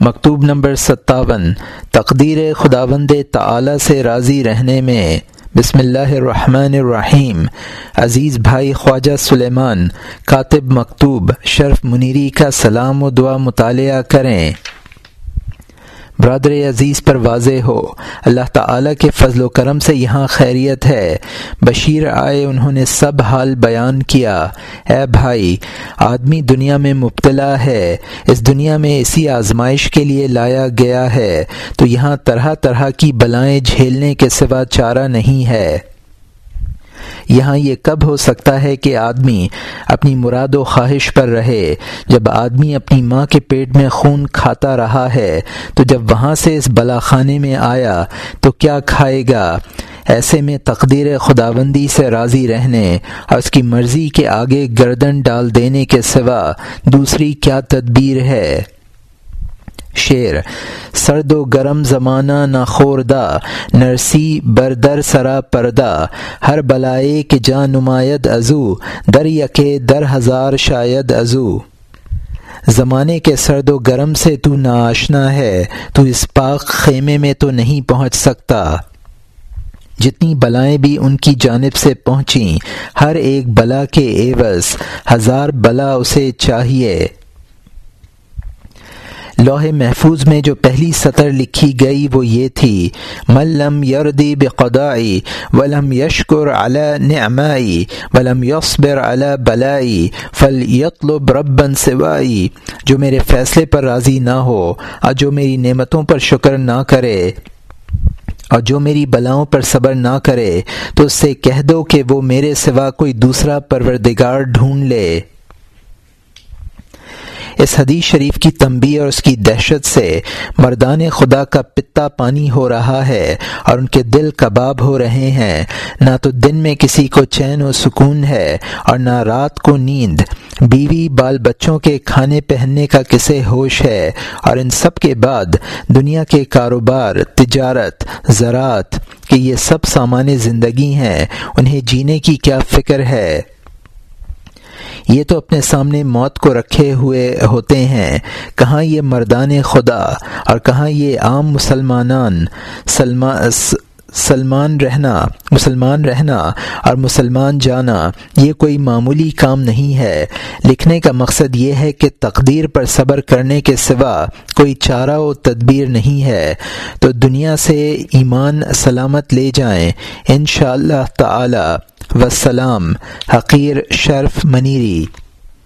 مکتوب نمبر ستاون، تقدیر خداوند تعالی سے راضی رہنے میں۔ بسم اللہ الرحمن الرحیم۔ عزیز بھائی خواجہ سلیمان، کاتب مکتوب، شرف منیری کا سلام و دعا مطالعہ کریں۔ برادر عزیز پر واضح ہو۔ اللہ تعالیٰ کے فضل و کرم سے یہاں خیریت ہے۔ بشیر آئے، انہوں نے سب حال بیان کیا۔ اے بھائی، آدمی دنیا میں مبتلا ہے، اس دنیا میں اسی آزمائش کے لیے لایا گیا ہے۔ تو یہاں طرح طرح کی بلائیں جھیلنے کے سوا چارہ نہیں ہے۔ یہاں یہ کب ہو سکتا ہے کہ آدمی اپنی مراد و خواہش پر رہے؟ جب آدمی اپنی ماں کے پیٹ میں خون کھاتا رہا ہے، تو جب وہاں سے اس بلا خانے میں آیا، تو کیا کھائے گا؟ ایسے میں تقدیر خداوندی سے راضی رہنے اور اس کی مرضی کے آگے گردن ڈال دینے کے سوا دوسری کیا تدبیر ہے؟ شیر، سرد و گرم زمانہ نہ خوردہ نرسی بردر سرا پردہ، ہر بلائے کے جا نمایت ازو در یکے در ہزار شاید ازو۔ زمانے کے سرد و گرم سے تو ناشنا ہے، تو اس پاک خیمے میں تو نہیں پہنچ سکتا۔ جتنی بلائیں بھی ان کی جانب سے پہنچیں، ہر ایک بلا کے ایوز ہزار بلا اسے چاہیے۔ لوح محفوظ میں جو پہلی سطر لکھی گئی وہ یہ تھی ملم یردی بقدائی ولم یشکر علی نعمائی ولم یصبر علی بلائی فل یطلب ربن سوائی جو میرے فیصلے پر راضی نہ ہو، اور جو میری نعمتوں پر شکر نہ کرے، اور جو میری بلاؤں پر صبر نہ کرے، تو اس سے کہہ دو کہ وہ میرے سوا کوئی دوسرا پروردگار ڈھونڈ لے۔ اس حدیث شریف کی تنبی اور اس کی دہشت سے مردان خدا کا پتا پانی ہو رہا ہے اور ان کے دل کباب ہو رہے ہیں۔ نہ تو دن میں کسی کو چین و سکون ہے اور نہ رات کو نیند۔ بیوی بال بچوں کے کھانے پہننے کا کسے ہوش ہے اور ان سب کے بعد دنیا کے کاروبار، تجارت، زراعت، کہ یہ سب سامان زندگی ہیں، انہیں جینے کی کیا فکر ہے؟ یہ تو اپنے سامنے موت کو رکھے ہوئے ہوتے ہیں۔ کہاں یہ مردان خدا اور کہاں یہ عام مسلمانان سلمان رہنا، مسلمان رہنا اور مسلمان جانا، یہ کوئی معمولی کام نہیں ہے۔ لکھنے کا مقصد یہ ہے کہ تقدیر پر صبر کرنے کے سوا کوئی چارہ و تدبیر نہیں ہے۔ تو دنیا سے ایمان سلامت لے جائیں ان شاء اللہ تعالی۔ وسلام حقیر شرف منیری